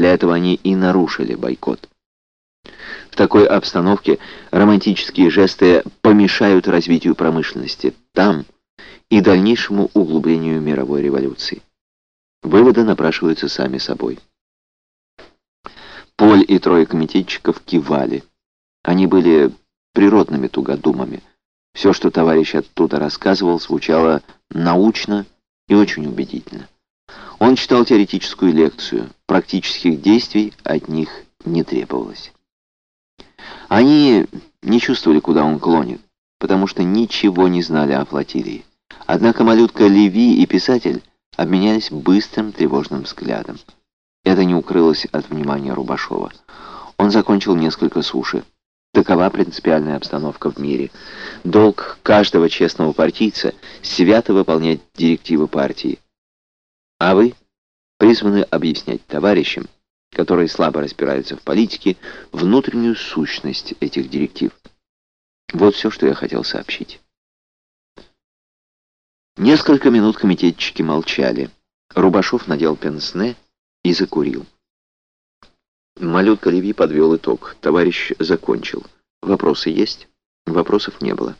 Для этого они и нарушили бойкот. В такой обстановке романтические жесты помешают развитию промышленности там и дальнейшему углублению мировой революции. Выводы напрашиваются сами собой. Поль и трое комитетчиков кивали. Они были природными тугодумами. Все, что товарищ оттуда рассказывал, звучало научно и очень убедительно. Он читал теоретическую лекцию, практических действий от них не требовалось. Они не чувствовали, куда он клонит, потому что ничего не знали о флотилии. Однако малютка Леви и писатель обменялись быстрым тревожным взглядом. Это не укрылось от внимания Рубашова. Он закончил несколько суши. Такова принципиальная обстановка в мире. Долг каждого честного партийца — свято выполнять директивы партии. А вы призваны объяснять товарищам, которые слабо разбираются в политике, внутреннюю сущность этих директив. Вот все, что я хотел сообщить. Несколько минут комитетчики молчали. Рубашов надел пенсне и закурил. Малютка Леви подвел итог. Товарищ закончил. Вопросы есть? Вопросов не было.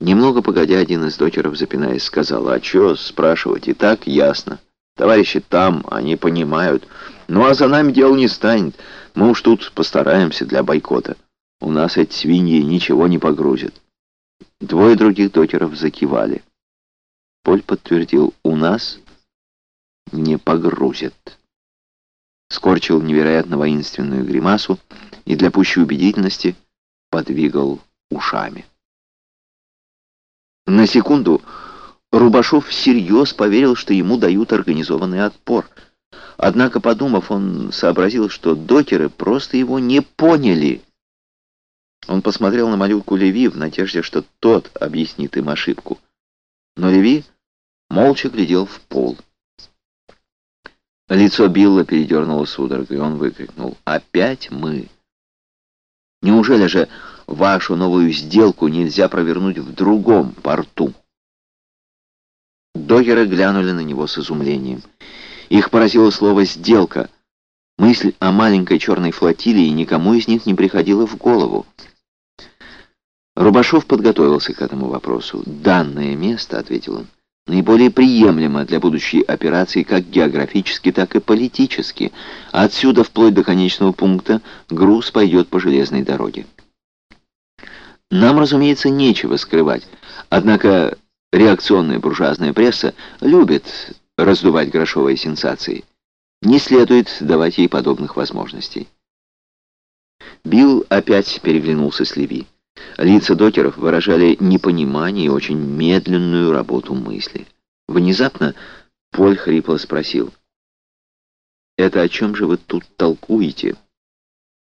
Немного погодя, один из докеров, запинаясь, сказал, «А чё спрашивать? И так ясно. Товарищи там, они понимают. Ну а за нами дело не станет. Мы уж тут постараемся для бойкота. У нас эти свиньи ничего не погрузят». Двое других докеров закивали. Поль подтвердил, «У нас не погрузят» скорчил невероятно воинственную гримасу и для пущей убедительности подвигал ушами. На секунду Рубашов всерьез поверил, что ему дают организованный отпор. Однако, подумав, он сообразил, что докеры просто его не поняли. Он посмотрел на малютку Леви в надежде, что тот объяснит им ошибку. Но Леви молча глядел в пол. Лицо Билла передернуло судорогой, и он выкрикнул «Опять мы!» «Неужели же вашу новую сделку нельзя провернуть в другом порту?» Догеры глянули на него с изумлением. Их поразило слово «сделка». Мысль о маленькой черной флотилии никому из них не приходила в голову. Рубашов подготовился к этому вопросу. «Данное место», — ответил он, — наиболее приемлемо для будущей операции как географически, так и политически. Отсюда, вплоть до конечного пункта, груз пойдет по железной дороге. Нам, разумеется, нечего скрывать. Однако реакционная буржуазная пресса любит раздувать грошовые сенсации. Не следует давать ей подобных возможностей. Билл опять переглянулся с Леви. Лица докеров выражали непонимание и очень медленную работу мысли. Внезапно Поль хрипло спросил. «Это о чем же вы тут толкуете?»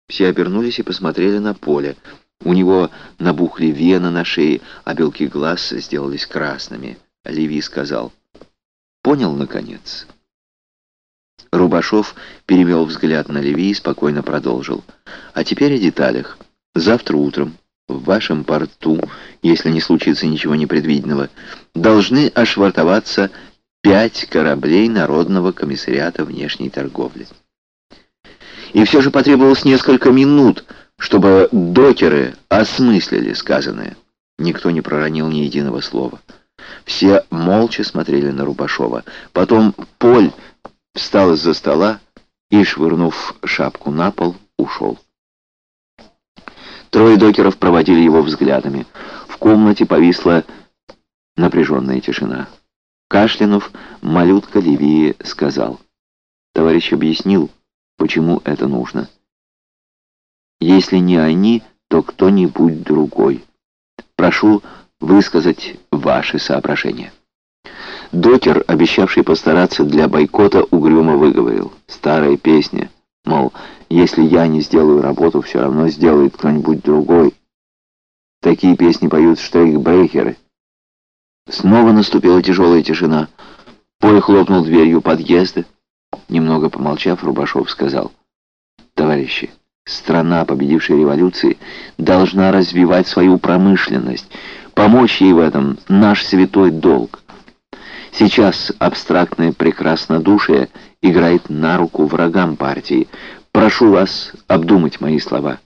Все обернулись и посмотрели на Поля. У него набухли вены на шее, а белки глаз сделались красными. Леви сказал. «Понял, наконец?» Рубашов перевел взгляд на Леви и спокойно продолжил. «А теперь о деталях. Завтра утром в вашем порту, если не случится ничего непредвиденного, должны ошвартоваться пять кораблей Народного комиссариата внешней торговли. И все же потребовалось несколько минут, чтобы докеры осмыслили сказанное. Никто не проронил ни единого слова. Все молча смотрели на Рубашова. Потом Поль встал из-за стола и, швырнув шапку на пол, ушел. Трое докеров проводили его взглядами. В комнате повисла напряженная тишина. Кашлянув, малютка Ливии сказал. Товарищ объяснил, почему это нужно. Если не они, то кто-нибудь другой. Прошу высказать ваши соображения. Докер, обещавший постараться для бойкота, угрюмо выговорил. Старая песня — Мол, если я не сделаю работу, все равно сделает кто-нибудь другой. Такие песни поют штрейкбрейкеры. Снова наступила тяжелая тишина. Поле хлопнул дверью подъезда. Немного помолчав, Рубашов сказал, «Товарищи, страна, победившая революции, должна развивать свою промышленность. Помочь ей в этом — наш святой долг. Сейчас абстрактное прекраснодушие играет на руку врагам партии. Прошу вас обдумать мои слова».